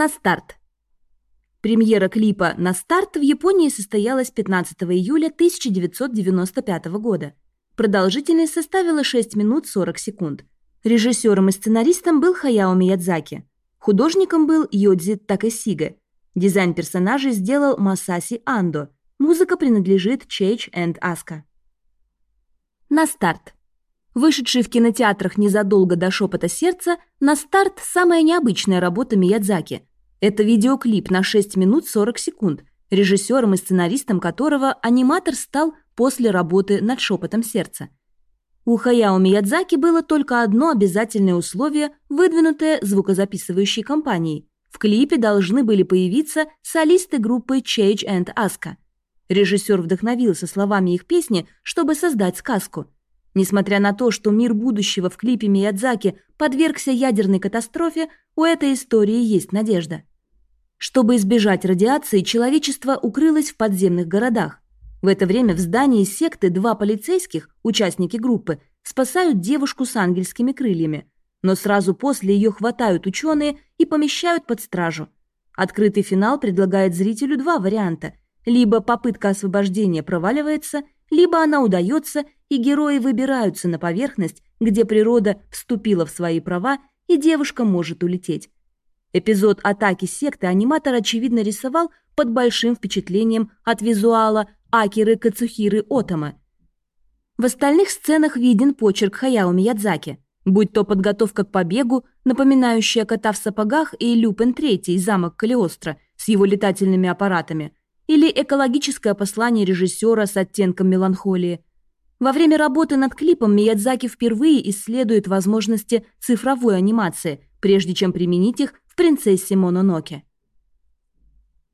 На старт. Премьера клипа «На старт» в Японии состоялась 15 июля 1995 года. Продолжительность составила 6 минут 40 секунд. Режиссером и сценаристом был Хаяо Миядзаки. Художником был Йодзи Такэсига. Дизайн персонажей сделал Масаси Андо. Музыка принадлежит Чейч энд Аска. На старт. Вышедший в кинотеатрах незадолго до «Шепота сердца», на старт самая необычная работа Миядзаки. Это видеоклип на 6 минут 40 секунд, режиссером и сценаристом которого аниматор стал после работы над «Шепотом сердца». У Хаяо Миядзаки было только одно обязательное условие, выдвинутое звукозаписывающей компанией. В клипе должны были появиться солисты группы Change and Aska. Режиссер вдохновился словами их песни, чтобы создать сказку – Несмотря на то, что мир будущего в клипе Миядзаки подвергся ядерной катастрофе, у этой истории есть надежда. Чтобы избежать радиации, человечество укрылось в подземных городах. В это время в здании секты два полицейских, участники группы, спасают девушку с ангельскими крыльями. Но сразу после ее хватают ученые и помещают под стражу. Открытый финал предлагает зрителю два варианта. Либо попытка освобождения проваливается – либо она удается, и герои выбираются на поверхность, где природа вступила в свои права, и девушка может улететь. Эпизод атаки секты аниматор очевидно рисовал под большим впечатлением от визуала Акиры Кацухиры Отома. В остальных сценах виден почерк Хаяо Миядзаки, будь то подготовка к побегу, напоминающая кота в сапогах и Люпен III, замок Калиостро с его летательными аппаратами – или экологическое послание режиссера с оттенком меланхолии. Во время работы над клипом Миядзаки впервые исследует возможности цифровой анимации, прежде чем применить их «Принцессе Мононоке».